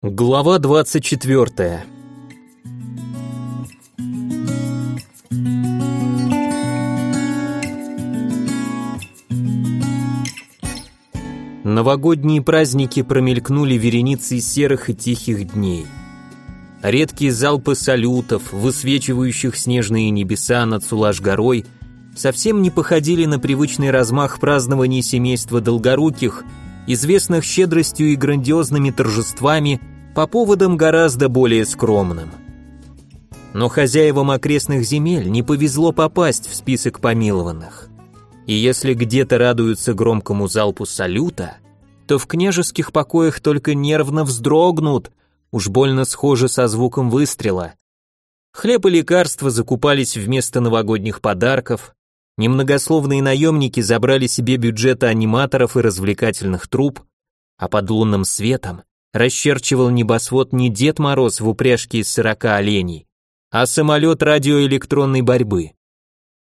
Глава 24. Новогодние праздники промелькнули вереницей серых и тихих дней. Редкие залпы салютов, высвечивающих снежные небеса над Сулаш-горой, совсем не походили на привычный размах празднований семейства Долгоруких – известных щедростью и грандиозными торжествами по поводам гораздо более скромным. Но хозяевам окрестных земель не повезло попасть в список помилованных. И если где-то радуются громкому залпу салюта, то в княжеских покоях только нервно вздрогнут, уж больно схоже со звуком выстрела. Хлеб и лекарства закупались вместо новогодних подарков, Немногословные наемники забрали себе бюджеты аниматоров и развлекательных труп, а под лунным светом расчерчивал небосвод не Дед Мороз в упряжке из сорока оленей, а самолет радиоэлектронной борьбы.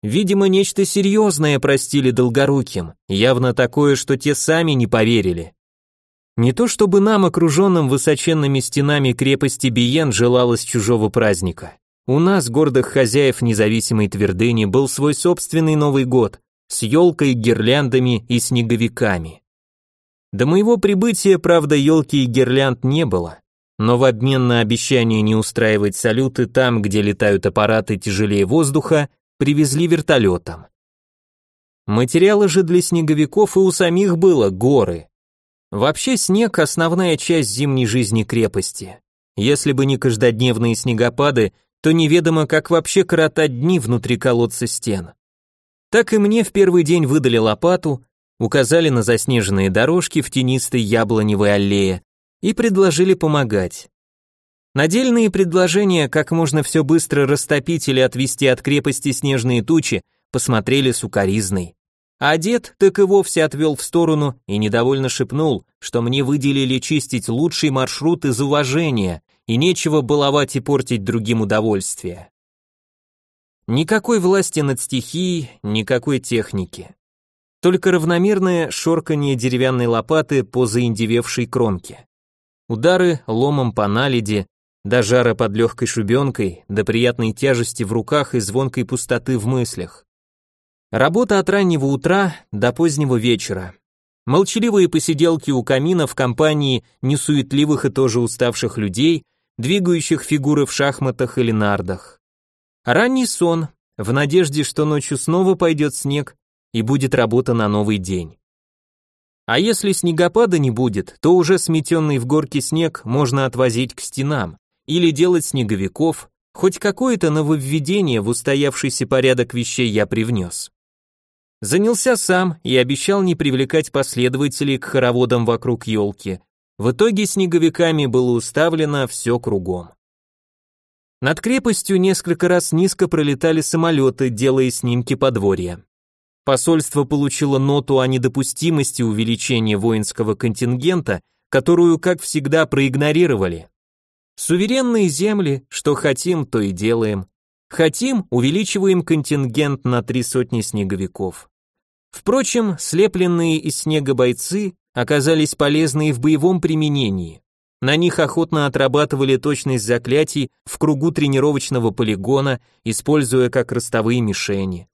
Видимо, нечто серьезное простили долгоруким, явно такое, что те сами не поверили. Не то чтобы нам, окруженным высоченными стенами крепости Биен, желалось чужого праздника. У нас, гордых хозяев независимой твердыни, был свой собственный Новый год с елкой, гирляндами и снеговиками. До моего прибытия, правда, елки и гирлянд не было, но в обмен на обещание не устраивать салюты там, где летают аппараты тяжелее воздуха, привезли вертолетом. Материалы же для снеговиков и у самих было горы. Вообще снег – основная часть зимней жизни крепости. Если бы не каждодневные снегопады, то неведомо, как вообще коротать дни внутри колодца стен. Так и мне в первый день выдали лопату, указали на заснеженные дорожки в тенистой яблоневой аллее и предложили помогать. Надельные предложения, как можно все быстро растопить или отвести от крепости снежные тучи, посмотрели сукоризной. А дед так и вовсе отвел в сторону и недовольно шепнул, что мне выделили чистить лучший маршрут из уважения, и нечего баловать и портить другим удовольствие. Никакой власти над стихией, никакой техники. Только равномерное шорканье деревянной лопаты по заиндевевшей кромке. Удары ломом по наледи, до жара под легкой шубенкой, до приятной тяжести в руках и звонкой пустоты в мыслях. Работа от раннего утра до позднего вечера. Молчаливые посиделки у камина в компании несуетливых и тоже уставших людей, двигающих фигуры в шахматах или нардах. Ранний сон, в надежде, что ночью снова пойдет снег и будет работа на новый день. А если снегопада не будет, то уже сметенный в горке снег можно отвозить к стенам или делать снеговиков, хоть какое-то нововведение в устоявшийся порядок вещей я привнес. Занялся сам и обещал не привлекать последователей к хороводам вокруг елки, в итоге снеговиками было уставлено все кругом. Над крепостью несколько раз низко пролетали самолеты, делая снимки подворья. Посольство получило ноту о недопустимости увеличения воинского контингента, которую, как всегда, проигнорировали. Суверенные земли, что хотим, то и делаем. Хотим, увеличиваем контингент на три сотни снеговиков. Впрочем, слепленные из снега бойцы оказались полезны и в боевом применении. На них охотно отрабатывали точность заклятий в кругу тренировочного полигона, используя как ростовые мишени.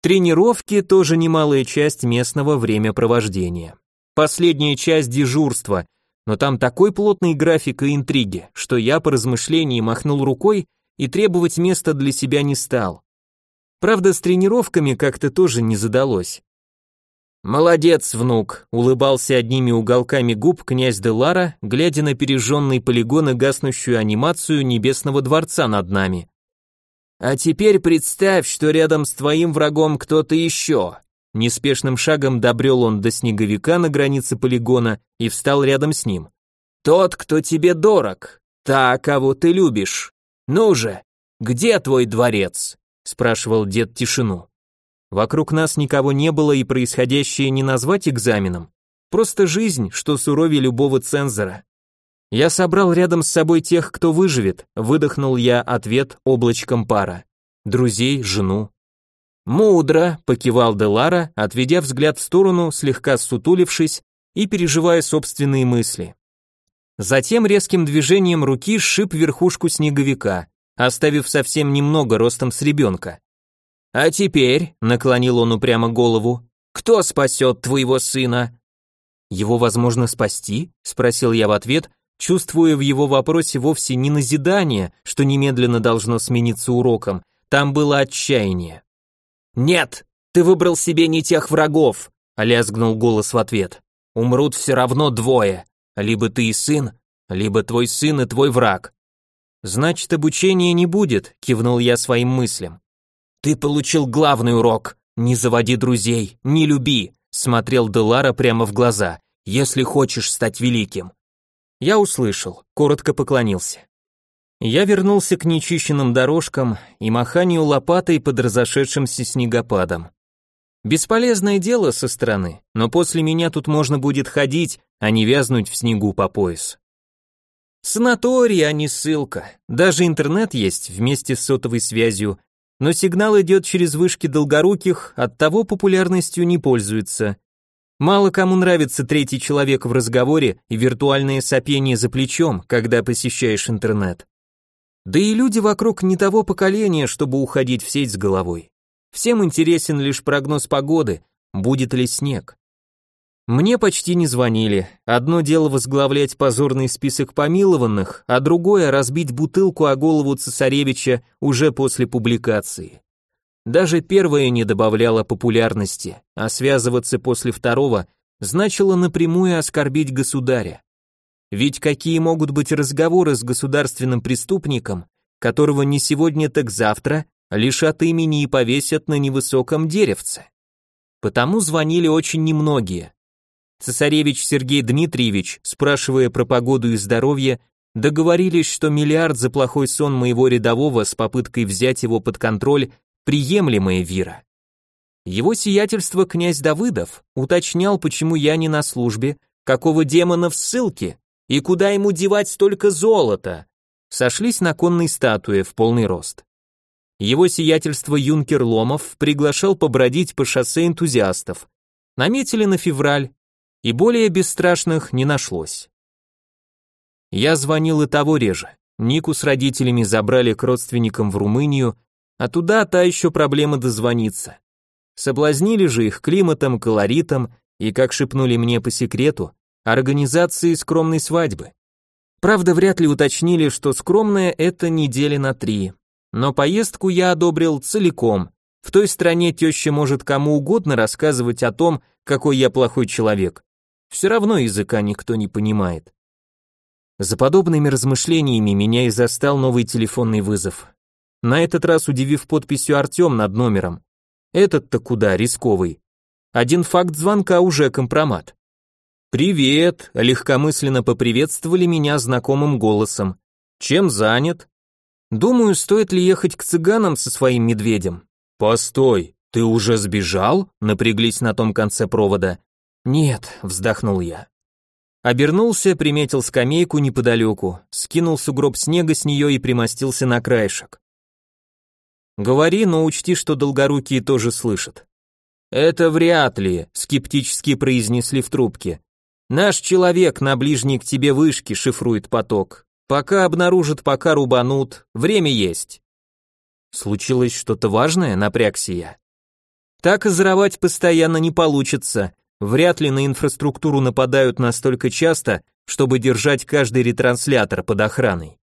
Тренировки тоже немалая часть местного времяпровождения. Последняя часть дежурства, но там такой плотный график и интриги, что я по размышлении махнул рукой и требовать места для себя не стал. Правда, с тренировками как-то тоже не задалось. «Молодец, внук», — улыбался одними уголками губ князь Делара, глядя на пережженный полигон и гаснущую анимацию небесного дворца над нами. «А теперь представь, что рядом с твоим врагом кто-то еще». Неспешным шагом добрел он до снеговика на границе полигона и встал рядом с ним. «Тот, кто тебе дорог, та, кого ты любишь. Ну же, где твой дворец?» — спрашивал дед тишину. Вокруг нас никого не было и происходящее не назвать экзаменом. Просто жизнь, что суровее любого цензора. Я собрал рядом с собой тех, кто выживет, выдохнул я ответ облачком пара. Друзей, жену. Мудро, покивал Делара, отведя взгляд в сторону, слегка сутулившись и переживая собственные мысли. Затем резким движением руки сшиб верхушку снеговика, оставив совсем немного ростом с ребенка. «А теперь», — наклонил он упрямо голову, — «кто спасет твоего сына?» «Его возможно спасти?» — спросил я в ответ, чувствуя в его вопросе вовсе не назидание, что немедленно должно смениться уроком, там было отчаяние. «Нет, ты выбрал себе не тех врагов», — лязгнул голос в ответ. «Умрут все равно двое, либо ты и сын, либо твой сын и твой враг». «Значит, обучения не будет», — кивнул я своим мыслям. «Ты получил главный урок. Не заводи друзей, не люби», — смотрел Делара прямо в глаза. «Если хочешь стать великим». Я услышал, коротко поклонился. Я вернулся к нечищенным дорожкам и маханию лопатой под разошедшимся снегопадом. Бесполезное дело со стороны, но после меня тут можно будет ходить, а не вязнуть в снегу по пояс. Санаторий, а не ссылка. Даже интернет есть вместе с сотовой связью, но сигнал идет через вышки долгоруких, оттого популярностью не пользуется. Мало кому нравится третий человек в разговоре и виртуальное сопение за плечом, когда посещаешь интернет. Да и люди вокруг не того поколения, чтобы уходить в сеть с головой. Всем интересен лишь прогноз погоды, будет ли снег. Мне почти не звонили. Одно дело возглавлять позорный список помилованных, а другое разбить бутылку о голову цесаревича уже после публикации. Даже первое не добавляло популярности, а связываться после второго значило напрямую оскорбить государя. Ведь какие могут быть разговоры с государственным преступником, которого не сегодня, так завтра лишат имени и повесят на невысоком деревце? Потому звонили очень немногие. Цесаревич Сергей Дмитриевич, спрашивая про погоду и здоровье, договорились, что миллиард за плохой сон моего рядового с попыткой взять его под контроль приемлемая вира. Его сиятельство князь Давыдов уточнял, почему я не на службе, какого демона в ссылке, и куда ему девать столько золота? Сошлись на конной статуе в полный рост. Его сиятельство юнкер Ломов приглашал побродить по шоссе энтузиастов. Наметили на февраль, и более бесстрашных не нашлось. Я звонил и того реже. Нику с родителями забрали к родственникам в Румынию, а туда та еще проблема дозвониться. Соблазнили же их климатом, колоритом и, как шепнули мне по секрету, организации скромной свадьбы. Правда, вряд ли уточнили, что скромная это недели на три. Но поездку я одобрил целиком. В той стране теща может кому угодно рассказывать о том, какой я плохой человек. Все равно языка никто не понимает. За подобными размышлениями меня и застал новый телефонный вызов. На этот раз удивив подписью Артем над номером. Этот-то куда, рисковый. Один факт звонка уже компромат. «Привет», — легкомысленно поприветствовали меня знакомым голосом. «Чем занят?» «Думаю, стоит ли ехать к цыганам со своим медведем?» «Постой, ты уже сбежал?» — напряглись на том конце провода. «Нет», — вздохнул я. Обернулся, приметил скамейку неподалеку, скинул сугроб снега с нее и примостился на краешек. «Говори, но учти, что долгорукие тоже слышат». «Это вряд ли», — скептически произнесли в трубке. Наш человек на ближней к тебе вышке шифрует поток. Пока обнаружат, пока рубанут, время есть. Случилось что-то важное, напрягся я. Так озоровать постоянно не получится. Вряд ли на инфраструктуру нападают настолько часто, чтобы держать каждый ретранслятор под охраной.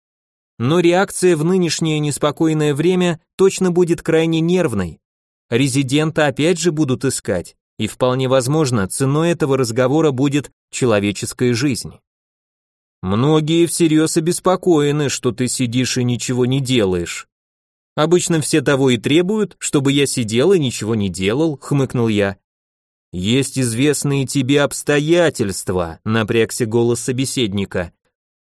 Но реакция в нынешнее неспокойное время точно будет крайне нервной. Резидента опять же будут искать, и вполне возможно, ценой этого разговора будет человеческая жизнь. Многие всерьез обеспокоены, что ты сидишь и ничего не делаешь. Обычно все того и требуют, чтобы я сидел и ничего не делал, хмыкнул я. Есть известные тебе обстоятельства, напрягся голос собеседника.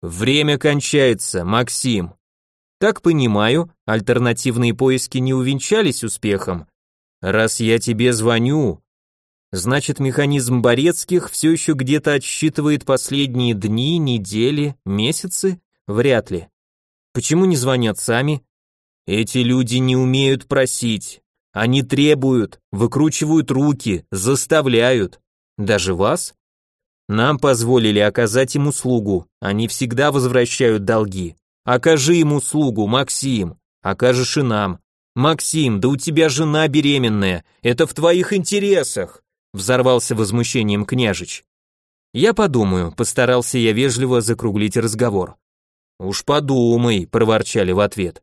Время кончается, Максим. Так понимаю, альтернативные поиски не увенчались успехом. Раз я тебе звоню, Значит, механизм Борецких все еще где-то отсчитывает последние дни, недели, месяцы? Вряд ли. Почему не звонят сами? Эти люди не умеют просить. Они требуют, выкручивают руки, заставляют. Даже вас? Нам позволили оказать им услугу, они всегда возвращают долги. Окажи им услугу, Максим, окажешь и нам. Максим, да у тебя жена беременная, это в твоих интересах, взорвался возмущением княжич. Я подумаю, постарался я вежливо закруглить разговор. Уж подумай, проворчали в ответ.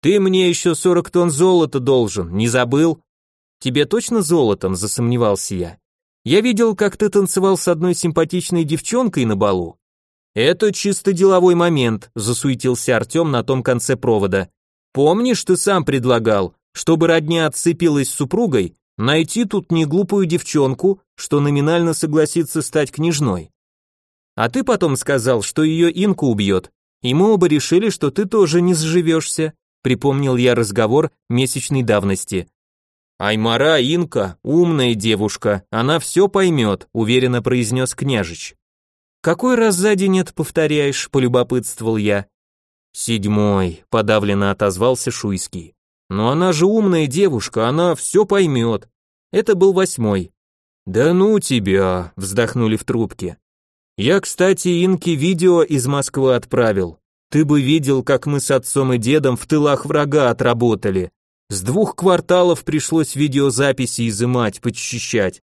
Ты мне еще сорок тонн золота должен, не забыл? Тебе точно золотом, засомневался я. Я видел, как ты танцевал с одной симпатичной девчонкой на балу. Это чисто деловой момент, засуетился Артем на том конце провода. Помнишь, ты сам предлагал, чтобы родня отцепилась с супругой, найти тут неглупую девчонку, что номинально согласится стать княжной. А ты потом сказал, что ее инка убьет, и мы оба решили, что ты тоже не сживешься припомнил я разговор месячной давности. Аймара Инка умная девушка, она все поймет, уверенно произнес княжич. Какой раз за день это повторяешь, полюбопытствовал я. Седьмой, подавленно отозвался Шуйский. Но она же умная девушка, она все поймет. Это был восьмой. Да ну тебя, вздохнули в трубке. Я, кстати, Инке видео из Москвы отправил. Ты бы видел, как мы с отцом и дедом в тылах врага отработали. С двух кварталов пришлось видеозаписи изымать, подчищать.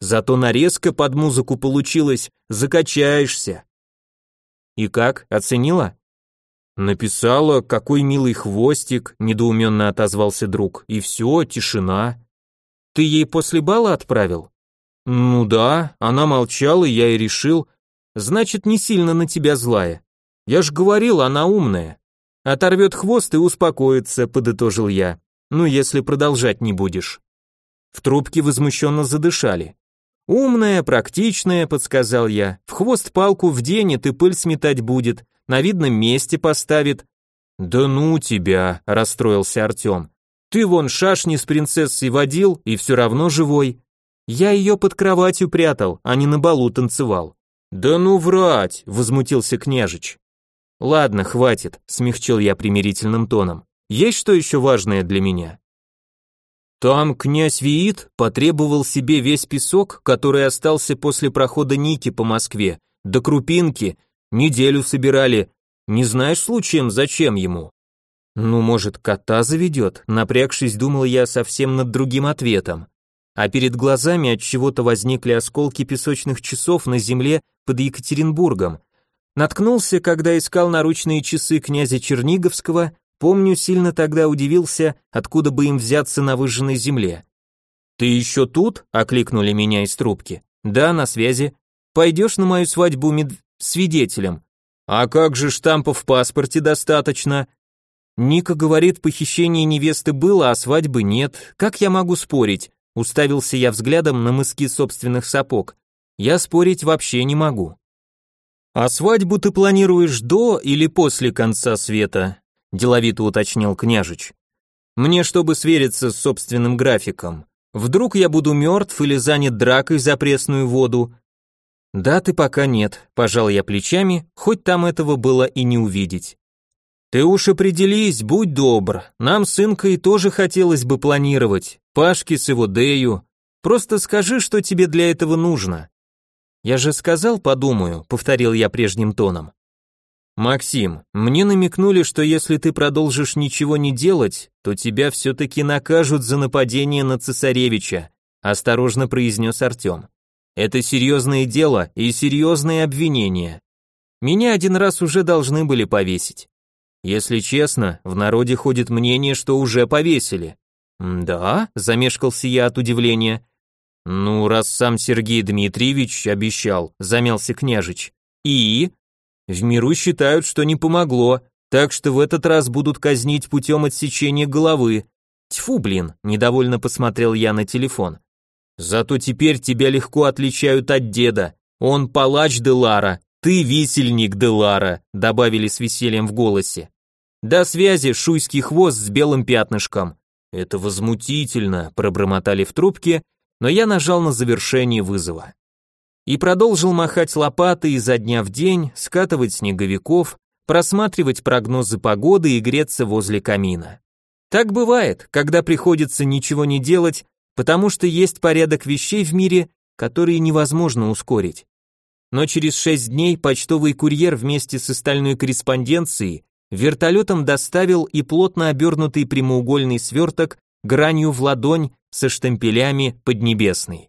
Зато нарезка под музыку получилась, закачаешься. И как, оценила? Написала, какой милый хвостик, недоуменно отозвался друг, и все, тишина. Ты ей после бала отправил? Ну да, она молчала, я и решил, значит, не сильно на тебя злая. Я ж говорил, она умная. Оторвет хвост и успокоится, подытожил я. Ну, если продолжать не будешь. В трубке возмущенно задышали. Умная, практичная, подсказал я. В хвост палку вденет и пыль сметать будет, на видном месте поставит. Да ну тебя, расстроился Артем. Ты вон шашни с принцессой водил и все равно живой. Я ее под кроватью прятал, а не на балу танцевал. Да ну врать, возмутился княжич. Ладно, хватит, смягчил я примирительным тоном. Есть что еще важное для меня? Там князь Виит потребовал себе весь песок, который остался после прохода Ники по Москве, до крупинки, неделю собирали. Не знаешь случаем, зачем ему? Ну, может, кота заведет? Напрягшись, думал я совсем над другим ответом. А перед глазами от чего-то возникли осколки песочных часов на земле под Екатеринбургом, Наткнулся, когда искал наручные часы князя Черниговского, помню, сильно тогда удивился, откуда бы им взяться на выжженной земле. «Ты еще тут?» — окликнули меня из трубки. «Да, на связи. Пойдешь на мою свадьбу мед... свидетелем?» «А как же штампов в паспорте достаточно?» Ника говорит, похищение невесты было, а свадьбы нет. Как я могу спорить? Уставился я взглядом на мыски собственных сапог. Я спорить вообще не могу. «А свадьбу ты планируешь до или после конца света?» – деловито уточнил княжич. «Мне, чтобы свериться с собственным графиком. Вдруг я буду мертв или занят дракой за пресную воду?» «Даты пока нет», – пожал я плечами, хоть там этого было и не увидеть. «Ты уж определись, будь добр, нам с Инкой тоже хотелось бы планировать, Пашке с его Дею. Просто скажи, что тебе для этого нужно». Я же сказал, подумаю, повторил я прежним тоном. Максим, мне намекнули, что если ты продолжишь ничего не делать, то тебя все-таки накажут за нападение на цесаревича, осторожно произнес Артем. Это серьезное дело и серьезные обвинения. Меня один раз уже должны были повесить. Если честно, в народе ходит мнение, что уже повесили. Да, замешкался я от удивления. «Ну, раз сам Сергей Дмитриевич обещал», — замялся княжич. «И?» «В миру считают, что не помогло, так что в этот раз будут казнить путем отсечения головы». «Тьфу, блин», — недовольно посмотрел я на телефон. «Зато теперь тебя легко отличают от деда. Он палач Делара, ты висельник Делара», — добавили с весельем в голосе. «До связи, шуйский хвост с белым пятнышком». «Это возмутительно», — пробормотали в трубке, но я нажал на завершение вызова. И продолжил махать лопатой изо дня в день, скатывать снеговиков, просматривать прогнозы погоды и греться возле камина. Так бывает, когда приходится ничего не делать, потому что есть порядок вещей в мире, которые невозможно ускорить. но через шесть дней почтовый курьер вместе с остальной корреспонденцией вертолетом доставил и плотно обернутый прямоугольный сверток гранью в ладонь со штемпелями Поднебесной.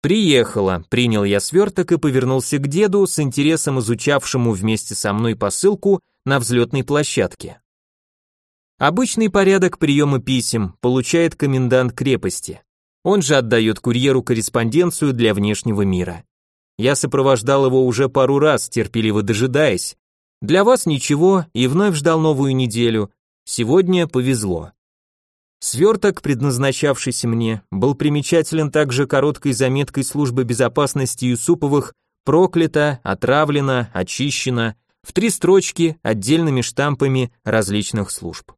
Приехала, принял я сверток и повернулся к деду, с интересом изучавшему вместе со мной посылку на взлетной площадке. Обычный порядок приема писем получает комендант крепости. Он же отдает курьеру корреспонденцию для внешнего мира. Я сопровождал его уже пару раз, терпеливо дожидаясь. Для вас ничего, и вновь ждал новую неделю. Сегодня повезло. Сверток, предназначавшийся мне, был примечателен также короткой заметкой службы безопасности Юсуповых «Проклято», «Отравлено», «Очищено», в три строчки отдельными штампами различных служб.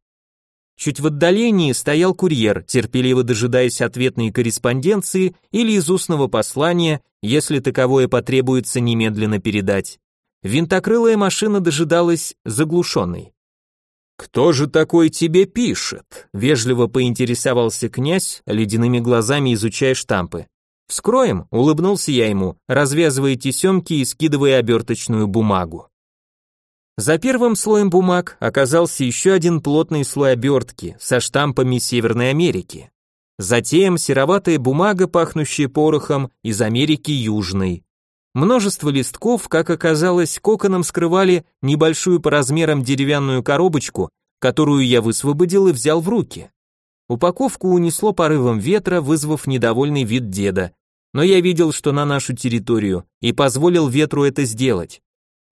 Чуть в отдалении стоял курьер, терпеливо дожидаясь ответной корреспонденции или из устного послания, если таковое потребуется немедленно передать. Винтокрылая машина дожидалась заглушенной. «Кто же такой тебе пишет?» — вежливо поинтересовался князь, ледяными глазами изучая штампы. «Вскроем», — улыбнулся я ему, развязывая тесемки и скидывая оберточную бумагу. За первым слоем бумаг оказался еще один плотный слой обертки со штампами Северной Америки. Затем сероватая бумага, пахнущая порохом, из Америки Южной. Множество листков, как оказалось, коконом скрывали небольшую по размерам деревянную коробочку, которую я высвободил и взял в руки. Упаковку унесло порывом ветра, вызвав недовольный вид деда. Но я видел, что на нашу территорию, и позволил ветру это сделать.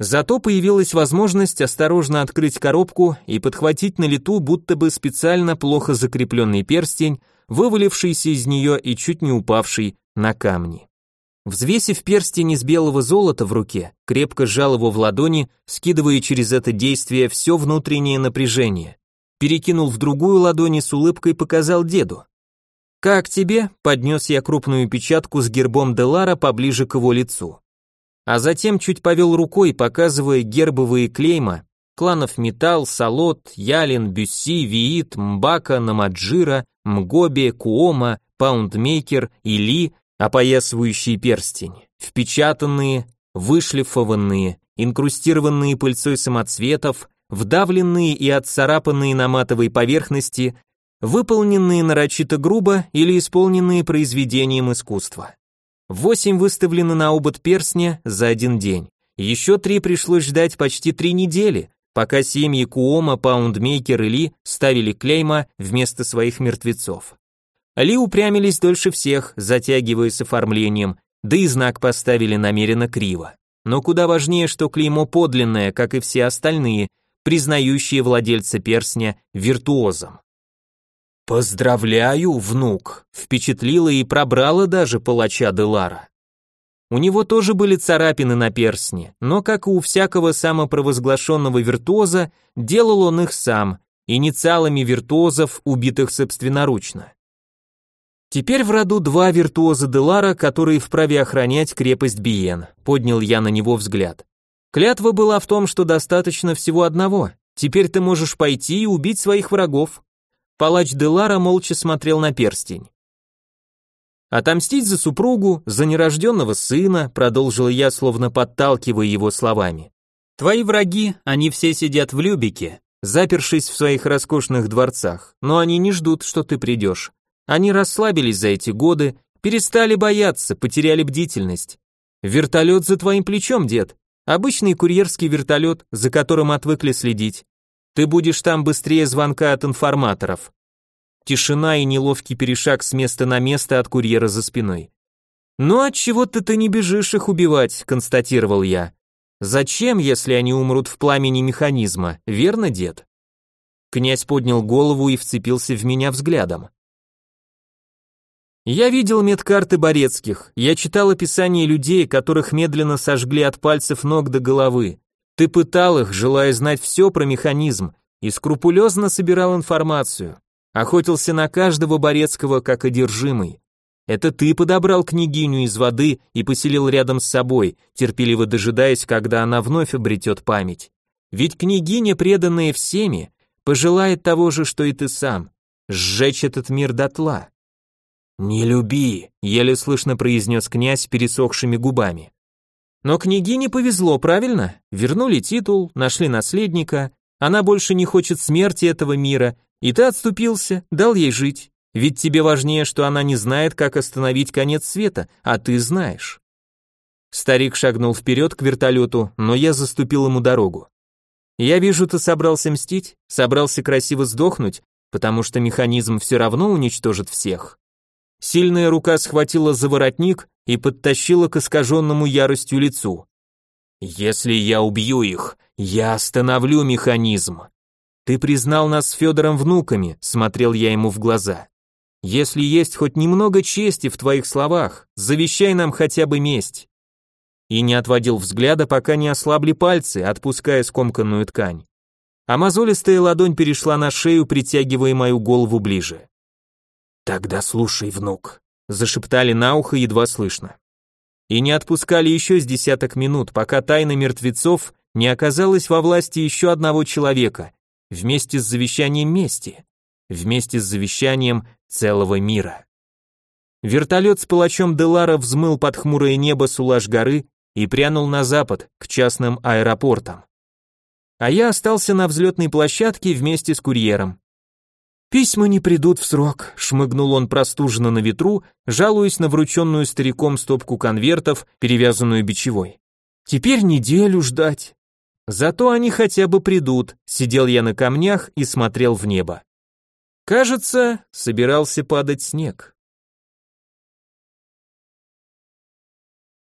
Зато появилась возможность осторожно открыть коробку и подхватить на лету будто бы специально плохо закрепленный перстень, вывалившийся из нее и чуть не упавший на камни. Взвесив перстень из белого золота в руке, крепко сжал его в ладони, скидывая через это действие все внутреннее напряжение. Перекинул в другую ладонь и с улыбкой показал деду. «Как тебе?» — поднес я крупную печатку с гербом Делара поближе к его лицу а затем чуть повел рукой, показывая гербовые клейма кланов Металл, Салот, Ялин, Бюсси, Виит, Мбака, Намаджира, Мгоби, Куома, Паундмейкер и Ли, опоясывающий перстень, впечатанные, вышлифованные, инкрустированные пыльцой самоцветов, вдавленные и отцарапанные на матовой поверхности, выполненные нарочито грубо или исполненные произведением искусства. Восемь выставлены на обод перстня за один день. Еще три пришлось ждать почти три недели, пока семьи Куома, Паундмейкер и Ли ставили клейма вместо своих мертвецов. Ли упрямились дольше всех, затягивая с оформлением, да и знак поставили намеренно криво. Но куда важнее, что клеймо подлинное, как и все остальные, признающие владельца перстня виртуозом. «Поздравляю, внук!» Впечатлила и пробрала даже палача Делара. У него тоже были царапины на перстне, но, как и у всякого самопровозглашенного виртуоза, делал он их сам, инициалами виртуозов, убитых собственноручно. Теперь в роду два виртуоза Делара, которые вправе охранять крепость Биен. Поднял я на него взгляд. Клятва была в том, что достаточно всего одного. Теперь ты можешь пойти и убить своих врагов. Палач Делара молча смотрел на перстень. «Отомстить за супругу, за нерожденного сына», продолжил я, словно подталкивая его словами. «Твои враги, они все сидят в Любике, запершись в своих роскошных дворцах, но они не ждут, что ты придешь. Они расслабились за эти годы, перестали бояться, потеряли бдительность. Вертолет за твоим плечом, дед. Обычный курьерский вертолет, за которым отвыкли следить. Ты будешь там быстрее звонка от информаторов. Тишина и неловкий перешаг с места на место от курьера за спиной. «Ну от чего-то ты не бежишь их убивать», — констатировал я. «Зачем, если они умрут в пламени механизма, верно, дед?» Князь поднял голову и вцепился в меня взглядом. Я видел медкарты Борецких, я читал описания людей, которых медленно сожгли от пальцев ног до головы. Ты пытал их, желая знать все про механизм, и скрупулезно собирал информацию. Охотился на каждого Борецкого как одержимый. Это ты подобрал княгиню из воды и поселил рядом с собой, терпеливо дожидаясь, когда она вновь обретет память. Ведь княгиня, преданная всеми, пожелает того же, что и ты сам, сжечь этот мир дотла. «Не люби», — еле слышно произнес князь пересохшими губами. Но княгине повезло, правильно? Вернули титул, нашли наследника, она больше не хочет смерти этого мира, и ты отступился, дал ей жить. Ведь тебе важнее, что она не знает, как остановить конец света, а ты знаешь. Старик шагнул вперед к вертолету, но я заступил ему дорогу. Я вижу, ты собрался мстить, собрался красиво сдохнуть, потому что механизм все равно уничтожит всех. Сильная рука схватила за воротник и подтащила к искаженному яростью лицу. Если я убью их, я остановлю механизм. Ты признал нас с Федором внуками, смотрел я ему в глаза. Если есть хоть немного чести в твоих словах, завещай нам хотя бы месть. И не отводил взгляда, пока не ослабли пальцы, отпуская скомканную ткань. А мозолистая ладонь перешла на шею, притягивая мою голову ближе. Тогда слушай, внук, зашептали на ухо едва слышно и не отпускали еще с десяток минут, пока тайна мертвецов не оказалась во власти еще одного человека, вместе с завещанием мести, вместе с завещанием целого мира. Вертолет с палачом Делара взмыл под хмурое небо Сулаш горы и прянул на запад, к частным аэропортам. А я остался на взлетной площадке вместе с курьером. «Письма не придут в срок», — шмыгнул он простуженно на ветру, жалуясь на врученную стариком стопку конвертов, перевязанную бичевой. «Теперь неделю ждать». «Зато они хотя бы придут», — сидел я на камнях и смотрел в небо. Кажется, собирался падать снег.